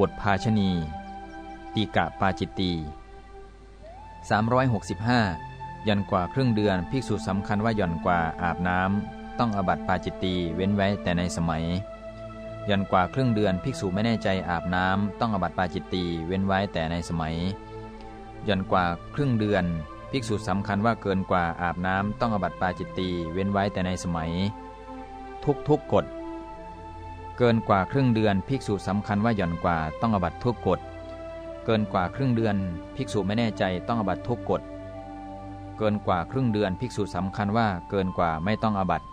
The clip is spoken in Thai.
บทภาชณีตีกะปาจิตตี365ย่อนกว่าครึ่งเดือนภิกษุสำคัญว่าย่อนกว่าอาบน้ำต้องอบัตปาจิตตีเว้นไว้แต่ในสมัยย่อนกว่าครึ่งเดือนภิกษุไม่แน่ใจอาบน้ำต้องอบัตปาจิตตีเว้นไว้แต่ในสมัยย่อนกว่าครึ่งเดือนภิกษุสำคัญว่าเกินกว่าอาบน้ำต้องอบัตปาจิตตีเว้นไว้แต่ในสมัย ทุกทุกกฎ เกินกว่าครึ่งเดือนภิกษุสำคัญว่าหย่อนกว่าต้องอบัตทุกกฎ เกินกว่าครึ่งเดือนภิกษุไม่แน่ใจต้องอบัตทุกกฎ เกินกว่าครึ่งเดือนภิกษุสำคัญว่าเกินกว่าไม่ต้องอบัติ